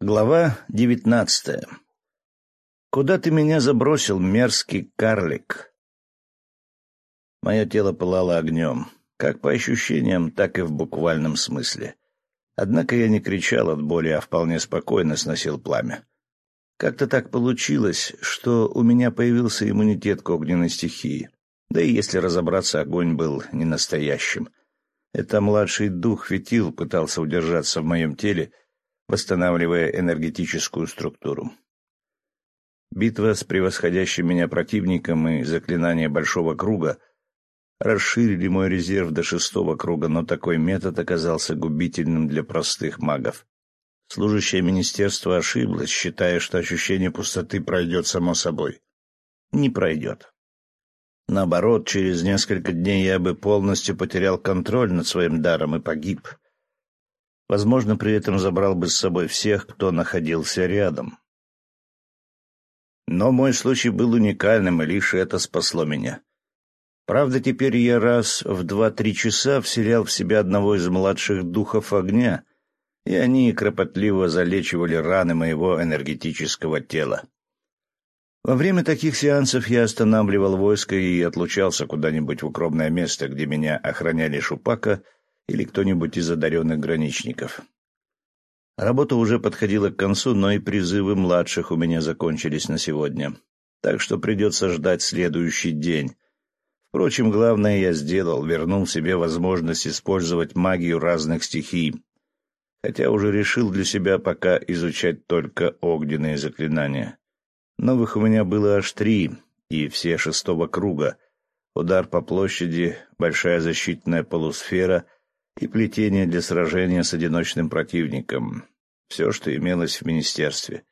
Глава девятнадцатая. Куда ты меня забросил, мерзкий карлик? Мое тело пылало огнем, как по ощущениям, так и в буквальном смысле. Однако я не кричал от боли, а вполне спокойно сносил пламя. Как-то так получилось, что у меня появился иммунитет к огненной стихии. Да и если разобраться, огонь был не настоящим. Это младший дух Фетил пытался удержаться в моем теле, восстанавливая энергетическую структуру. Битва с превосходящим меня противником и заклинание Большого Круга расширили мой резерв до шестого круга, но такой метод оказался губительным для простых магов. Служащее министерство ошиблось, считая, что ощущение пустоты пройдет само собой. Не пройдет. Наоборот, через несколько дней я бы полностью потерял контроль над своим даром и погиб — Возможно, при этом забрал бы с собой всех, кто находился рядом. Но мой случай был уникальным, и лишь это спасло меня. Правда, теперь я раз в два-три часа вселял в себя одного из младших духов огня, и они кропотливо залечивали раны моего энергетического тела. Во время таких сеансов я останавливал войско и отлучался куда-нибудь в укромное место, где меня охраняли Шупака — или кто-нибудь из одаренных граничников. Работа уже подходила к концу, но и призывы младших у меня закончились на сегодня, так что придется ждать следующий день. Впрочем, главное я сделал, вернул себе возможность использовать магию разных стихий, хотя уже решил для себя пока изучать только огненные заклинания. Новых у меня было аж три, и все шестого круга. Удар по площади, большая защитная полусфера — и плетение для сражения с одиночным противником. Все, что имелось в министерстве.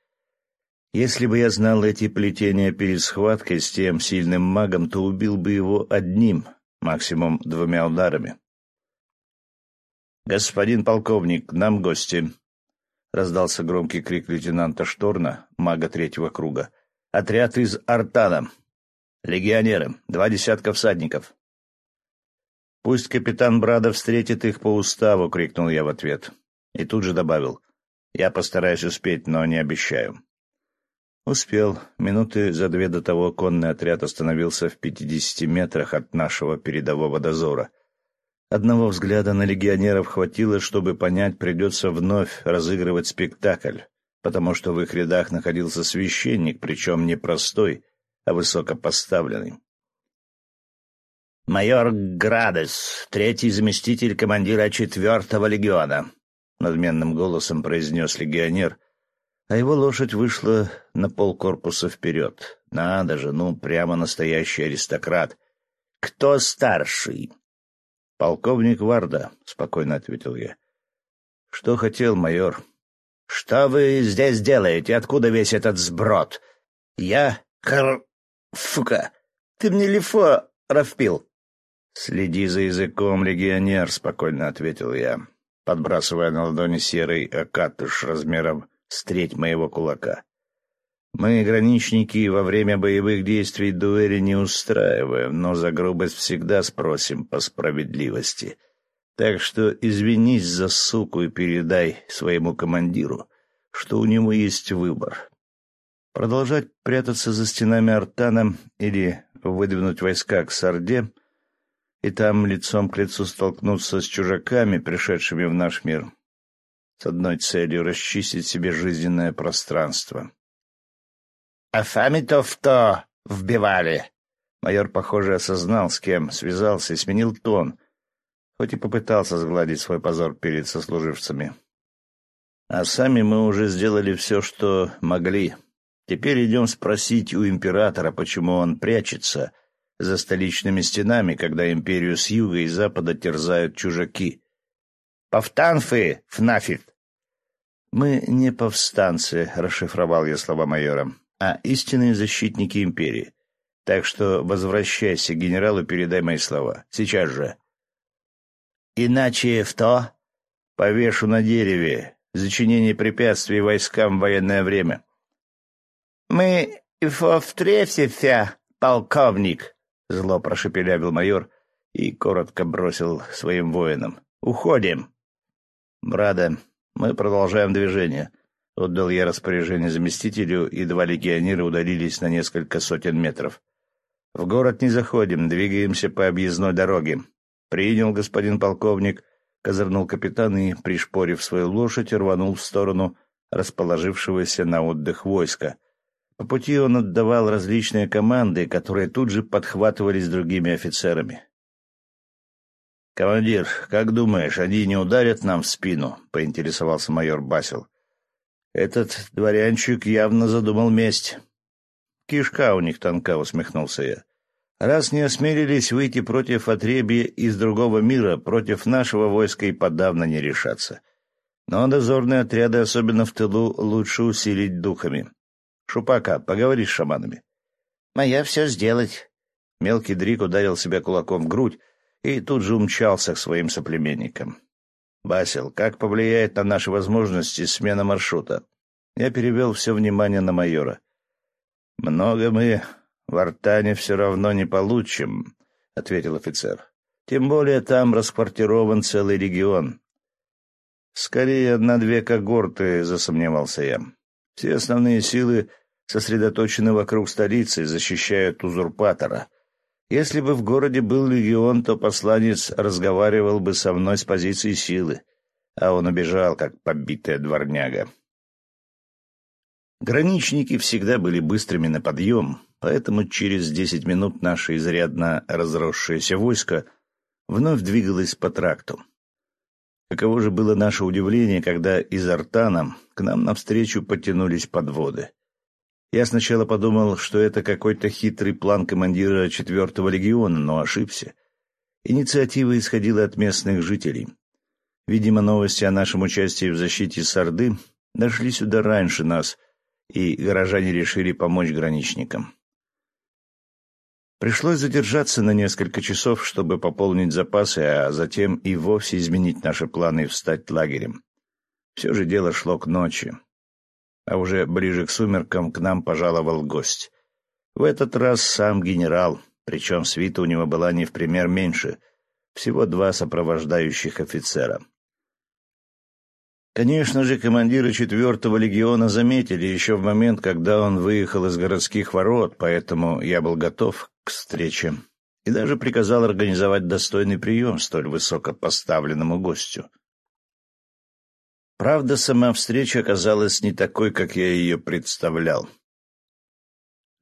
Если бы я знал эти плетения перед схваткой с тем сильным магом, то убил бы его одним, максимум двумя ударами. «Господин полковник, нам гости!» — раздался громкий крик лейтенанта Шторна, мага третьего круга. «Отряд из Артана! Легионеры! Два десятка всадников!» «Пусть капитан Брада встретит их по уставу», — крикнул я в ответ. И тут же добавил. «Я постараюсь успеть, но не обещаю». Успел. Минуты за две до того конный отряд остановился в пятидесяти метрах от нашего передового дозора. Одного взгляда на легионеров хватило, чтобы понять, придется вновь разыгрывать спектакль, потому что в их рядах находился священник, причем не простой, а высокопоставленный. «Майор Градес, третий заместитель командира четвертого легиона», — надменным голосом произнес легионер, а его лошадь вышла на полкорпуса вперед. Надо же, ну, прямо настоящий аристократ. «Кто старший?» «Полковник Варда», — спокойно ответил я. «Что хотел майор?» «Что вы здесь делаете? Откуда весь этот сброд?» «Я... Хр... Фука! Ты мне лифо распил!» «Следи за языком, легионер», — спокойно ответил я, подбрасывая на ладони серый окатыш размером с треть моего кулака. «Мы, граничники, во время боевых действий дуэли не устраиваем, но за грубость всегда спросим по справедливости. Так что извинись за суку и передай своему командиру, что у него есть выбор. Продолжать прятаться за стенами Артана или выдвинуть войска к Сарде — и там лицом к лицу столкнуться с чужаками, пришедшими в наш мир, с одной целью — расчистить себе жизненное пространство. — А сами-то вбивали? Майор, похоже, осознал, с кем связался, и сменил тон, хоть и попытался сгладить свой позор перед сослуживцами. А сами мы уже сделали все, что могли. Теперь идем спросить у императора, почему он прячется — за столичными стенами, когда империю с юга и запада терзают чужаки. «Повстанцы, Фнафит!» «Мы не повстанцы», — расшифровал я слова майора, «а истинные защитники империи. Так что возвращайся к генералу, передай мои слова. Сейчас же». «Иначе в то?» «Повешу на дереве. Зачинение препятствий войскам в военное время». «Мы встретимся, полковник», — зло прошепелявил майор и коротко бросил своим воинам. «Уходим!» «Брада, мы продолжаем движение. — отдал я распоряжение заместителю, и два легионера удалились на несколько сотен метров. «В город не заходим, двигаемся по объездной дороге». «Принял, господин полковник», — козырнул капитан и, пришпорив свою лошадь, рванул в сторону расположившегося на отдых войска. По пути он отдавал различные команды, которые тут же подхватывались другими офицерами. «Командир, как думаешь, они не ударят нам в спину?» — поинтересовался майор Басил. Этот дворянчик явно задумал месть. Кишка у них тонка, усмехнулся я. Раз не осмелились выйти против отребья из другого мира, против нашего войска и подавно не решаться. Но дозорные отряды, особенно в тылу, лучше усилить духами. Шупака, поговори с шаманами. Моя все сделать. Мелкий Дрик ударил себя кулаком в грудь и тут же умчался к своим соплеменникам. «Басил, как повлияет на наши возможности смена маршрута?» Я перевел все внимание на майора. «Много мы в Артане все равно не получим», — ответил офицер. «Тем более там расквартирован целый регион». «Скорее на две когорты», — засомневался я. «Все основные силы сосредоточены вокруг столицы и защищают узурпатора. Если бы в городе был легион, то посланец разговаривал бы со мной с позиции силы, а он убежал, как побитая дворняга. Граничники всегда были быстрыми на подъем, поэтому через десять минут наше изрядно разросшееся войско вновь двигалось по тракту. Каково же было наше удивление, когда из Артана к нам навстречу потянулись подводы. Я сначала подумал, что это какой-то хитрый план командира четвертого легиона, но ошибся. Инициатива исходила от местных жителей. Видимо, новости о нашем участии в защите Сарды дошли сюда раньше нас, и горожане решили помочь граничникам. Пришлось задержаться на несколько часов, чтобы пополнить запасы, а затем и вовсе изменить наши планы и встать лагерем. Все же дело шло к ночи а уже ближе к сумеркам к нам пожаловал гость. В этот раз сам генерал, причем свита у него была не в пример меньше, всего два сопровождающих офицера. Конечно же, командиры четвертого легиона заметили еще в момент, когда он выехал из городских ворот, поэтому я был готов к встрече и даже приказал организовать достойный прием столь высокопоставленному гостю. Правда, сама встреча оказалась не такой, как я ее представлял.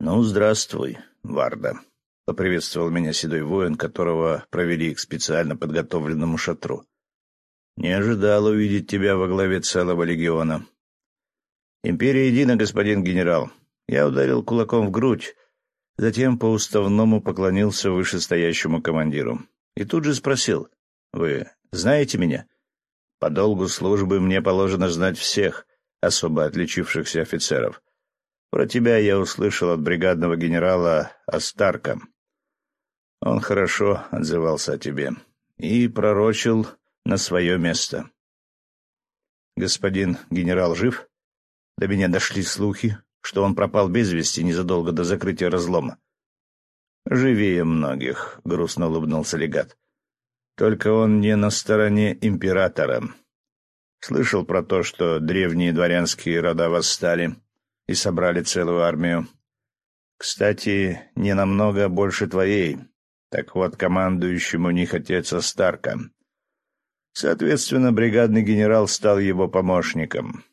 «Ну, здравствуй, Варда», — поприветствовал меня седой воин, которого провели к специально подготовленному шатру. «Не ожидал увидеть тебя во главе целого легиона». «Империя едина, господин генерал». Я ударил кулаком в грудь, затем по-уставному поклонился вышестоящему командиру. И тут же спросил, «Вы знаете меня?» По долгу службы мне положено знать всех особо отличившихся офицеров. Про тебя я услышал от бригадного генерала Астарка. Он хорошо отзывался о тебе и пророчил на свое место. Господин генерал жив? До меня дошли слухи, что он пропал без вести незадолго до закрытия разлома. «Живее многих», — грустно улыбнулся легат. Только он не на стороне императора. Слышал про то, что древние дворянские рода восстали и собрали целую армию. Кстати, не намного больше твоей. Так вот, командующему не хотеться Старка. Соответственно, бригадный генерал стал его помощником.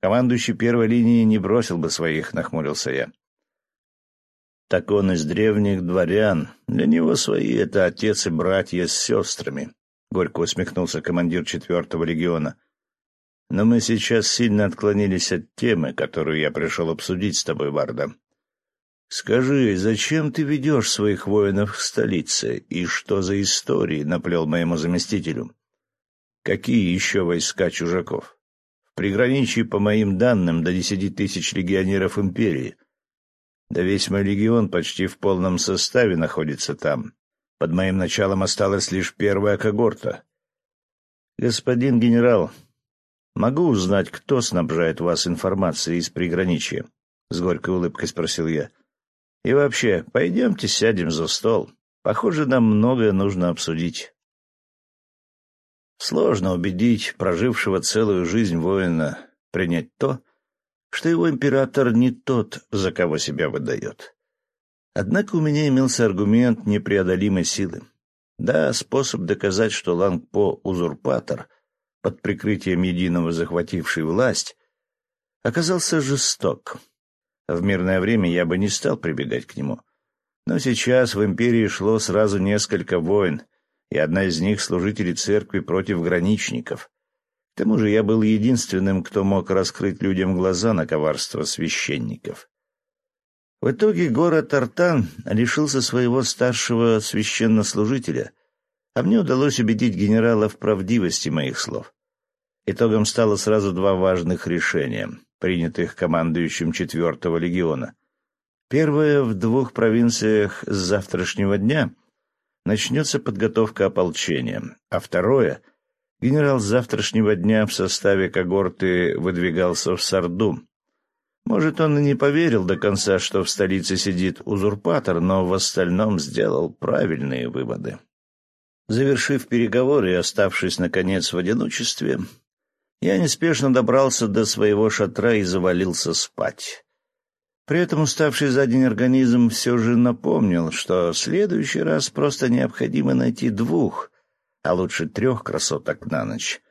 Командующий первой линии не бросил бы своих, нахмурился я. Так он из древних дворян. Для него свои — это отец и братья с сестрами. Горько усмехнулся командир четвертого региона. Но мы сейчас сильно отклонились от темы, которую я пришел обсудить с тобой, Варда. Скажи, зачем ты ведешь своих воинов к столице, и что за истории наплел моему заместителю? Какие еще войска чужаков? Приграничье, по моим данным, до десяти тысяч легионеров империи — да весь мой легион почти в полном составе находится там. Под моим началом осталась лишь первая когорта. Господин генерал, могу узнать, кто снабжает вас информацией из приграничья? С горькой улыбкой спросил я. И вообще, пойдемте сядем за стол. Похоже, нам многое нужно обсудить. Сложно убедить прожившего целую жизнь воина принять то, что его император не тот, за кого себя выдает. Однако у меня имелся аргумент непреодолимой силы. Да, способ доказать, что Лангпо — узурпатор, под прикрытием единого захвативший власть, оказался жесток. В мирное время я бы не стал прибегать к нему. Но сейчас в империи шло сразу несколько войн, и одна из них — служители церкви против граничников. К тому же я был единственным, кто мог раскрыть людям глаза на коварство священников. В итоге город Артан лишился своего старшего священнослужителя, а мне удалось убедить генерала в правдивости моих слов. Итогом стало сразу два важных решения, принятых командующим четвертого легиона. Первое — в двух провинциях с завтрашнего дня начнется подготовка ополчения, а второе — генерал с завтрашнего дня в составе когорты выдвигался в Сарду, может, он и не поверил до конца, что в столице сидит узурпатор, но в остальном сделал правильные выводы. Завершив переговоры и оставшись, наконец, в одиночестве, я неспешно добрался до своего шатра и завалился спать. При этом уставший за день организм все же напомнил, что в следующий раз просто необходимо найти двух, а лучше трех красоток на ночь.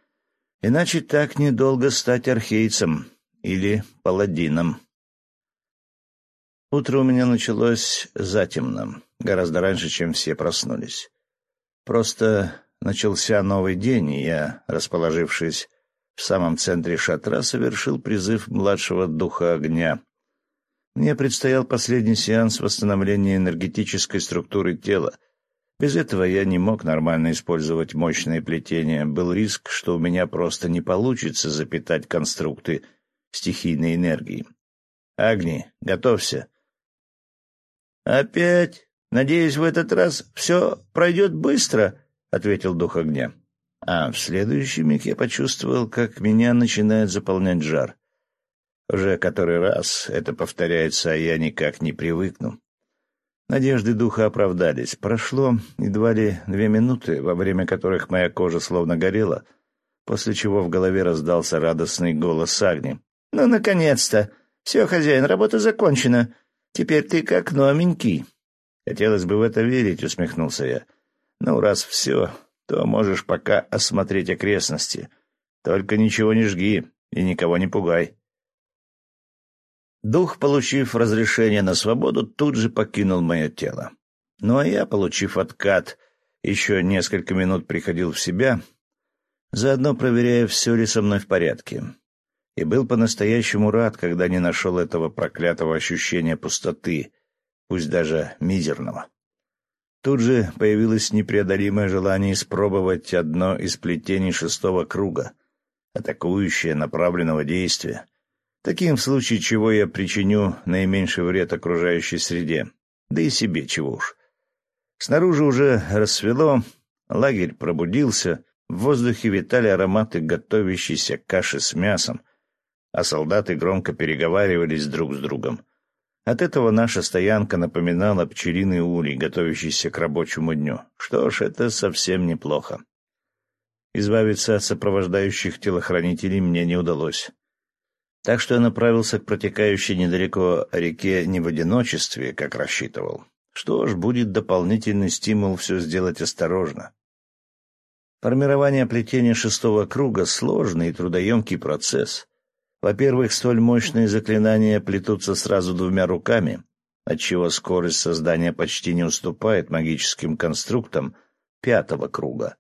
Иначе так недолго стать архейцем или паладином. Утро у меня началось затемно, гораздо раньше, чем все проснулись. Просто начался новый день, и я, расположившись в самом центре шатра, совершил призыв младшего духа огня. Мне предстоял последний сеанс восстановления энергетической структуры тела. Без этого я не мог нормально использовать мощное плетение. Был риск, что у меня просто не получится запитать конструкты — стихийной энергии. «Агни, готовься!» «Опять? Надеюсь, в этот раз все пройдет быстро?» — ответил дух огня. А в следующий миг я почувствовал, как меня начинает заполнять жар. Уже который раз это повторяется, а я никак не привыкну. Надежды духа оправдались. Прошло едва ли две минуты, во время которых моя кожа словно горела, после чего в голове раздался радостный голос Агни. «Ну, наконец-то! Все, хозяин, работа закончена. Теперь ты как новенький». «Хотелось бы в это верить», — усмехнулся я. «Ну, раз все, то можешь пока осмотреть окрестности. Только ничего не жги и никого не пугай». Дух, получив разрешение на свободу, тут же покинул мое тело. Ну а я, получив откат, еще несколько минут приходил в себя, заодно проверяя, все ли со мной в порядке и был по-настоящему рад, когда не нашел этого проклятого ощущения пустоты, пусть даже мизерного. Тут же появилось непреодолимое желание испробовать одно из плетений шестого круга, атакующее направленного действия, таким в случае чего я причиню наименьший вред окружающей среде, да и себе чего уж. Снаружи уже рассвело, лагерь пробудился, в воздухе витали ароматы готовящейся каши с мясом, а солдаты громко переговаривались друг с другом. От этого наша стоянка напоминала пчелиный улей, готовящийся к рабочему дню. Что ж, это совсем неплохо. Избавиться от сопровождающих телохранителей мне не удалось. Так что я направился к протекающей недалеко реке не в одиночестве, как рассчитывал. Что ж, будет дополнительный стимул все сделать осторожно. Формирование плетения шестого круга — сложный и трудоемкий процесс. Во-первых, столь мощные заклинания плетутся сразу двумя руками, отчего скорость создания почти не уступает магическим конструктам пятого круга.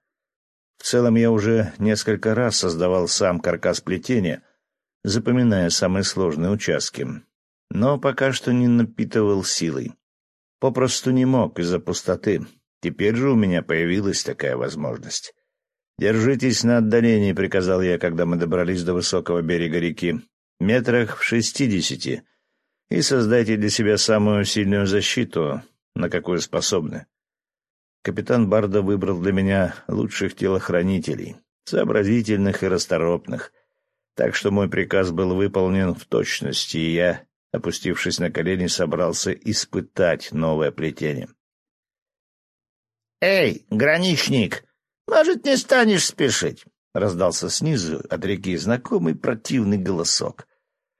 В целом я уже несколько раз создавал сам каркас плетения, запоминая самые сложные участки, но пока что не напитывал силой. Попросту не мог из-за пустоты. Теперь же у меня появилась такая возможность. «Держитесь на отдалении», — приказал я, когда мы добрались до высокого берега реки, метрах в шестидесяти, и создайте для себя самую сильную защиту, на какую способны. Капитан Бардо выбрал для меня лучших телохранителей, сообразительных и расторопных, так что мой приказ был выполнен в точности, и я, опустившись на колени, собрался испытать новое плетение. «Эй, граничник!» «Может, не станешь спешить?» — раздался снизу от реки знакомый противный голосок.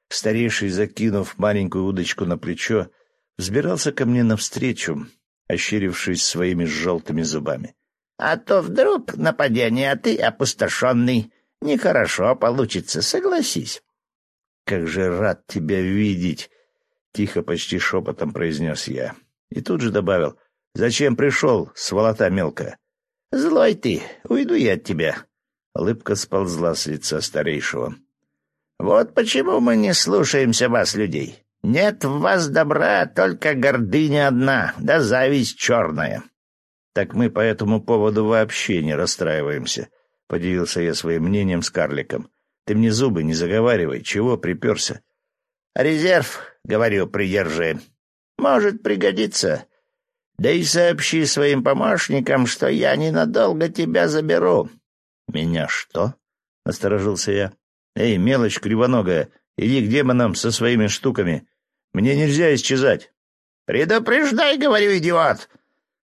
Старейший, закинув маленькую удочку на плечо, взбирался ко мне навстречу, ощерившись своими желтыми зубами. — А то вдруг нападение, а ты опустошенный. Нехорошо получится, согласись. — Как же рад тебя видеть! — тихо, почти шепотом произнес я. И тут же добавил. — Зачем пришел, сволота мелкая? — Злой ты, уйду я от тебя. Улыбка сползла с лица старейшего. — Вот почему мы не слушаемся вас, людей. Нет в вас добра, только гордыня одна, да зависть черная. — Так мы по этому поводу вообще не расстраиваемся, — поделился я своим мнением с карликом. — Ты мне зубы не заговаривай, чего приперся? — Резерв, — говорю, придержи. Может пригодиться. Да и сообщи своим помощникам, что я ненадолго тебя заберу. — Меня что? — насторожился я. — Эй, мелочь кривоногая, иди к демонам со своими штуками. Мне нельзя исчезать. — Предупреждай, говорю, идиот!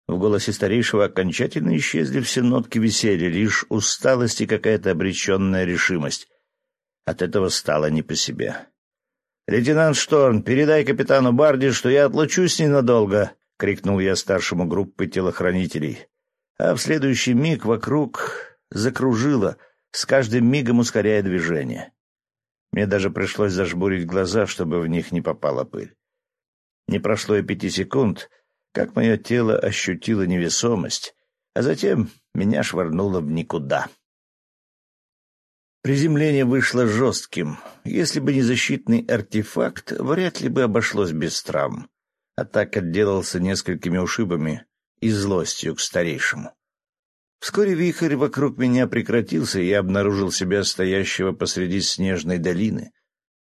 В голосе старейшего окончательно исчезли все нотки веселья, лишь усталость и какая-то обреченная решимость. От этого стало не по себе. «Лейтенант Шторн, передай капитану Барди, что я отлучусь ненадолго», — крикнул я старшему группы телохранителей. А в следующий миг вокруг закружило, с каждым мигом ускоряя движение. Мне даже пришлось зажмурить глаза, чтобы в них не попала пыль. Не прошло и пяти секунд, как мое тело ощутило невесомость, а затем меня швырнуло в никуда. Приземление вышло жестким. Если бы не защитный артефакт, вряд ли бы обошлось без травм. А так отделался несколькими ушибами и злостью к старейшему. Вскоре вихрь вокруг меня прекратился, и я обнаружил себя стоящего посреди снежной долины.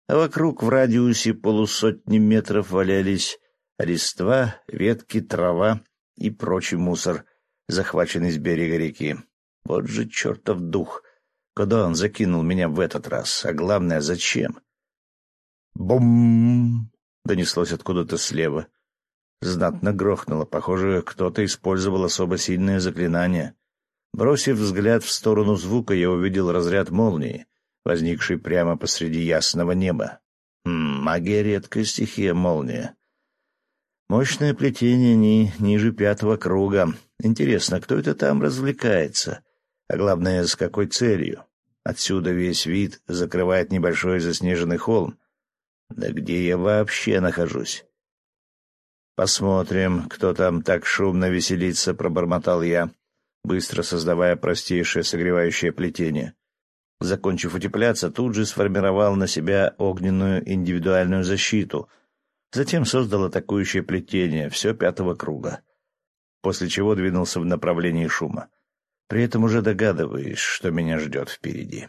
А вокруг в радиусе полусотни метров валялись листва, ветки, трава и прочий мусор, захваченный с берега реки. Вот же чертов дух! Куда он закинул меня в этот раз? А главное, зачем? «Бум!» — донеслось откуда-то слева. Знатно грохнуло. Похоже, кто-то использовал особо сильное заклинание. Бросив взгляд в сторону звука, я увидел разряд молнии, возникший прямо посреди ясного неба. Хм, магия — редкая стихия молния. Мощное плетение не ниже пятого круга. Интересно, кто это там развлекается? А главное, с какой целью? Отсюда весь вид закрывает небольшой заснеженный холм. Да где я вообще нахожусь? «Посмотрим, кто там так шумно веселится», — пробормотал я, быстро создавая простейшее согревающее плетение. Закончив утепляться, тут же сформировал на себя огненную индивидуальную защиту, затем создал атакующее плетение, все пятого круга, после чего двинулся в направлении шума при этом уже догадываясь, что меня ждет впереди.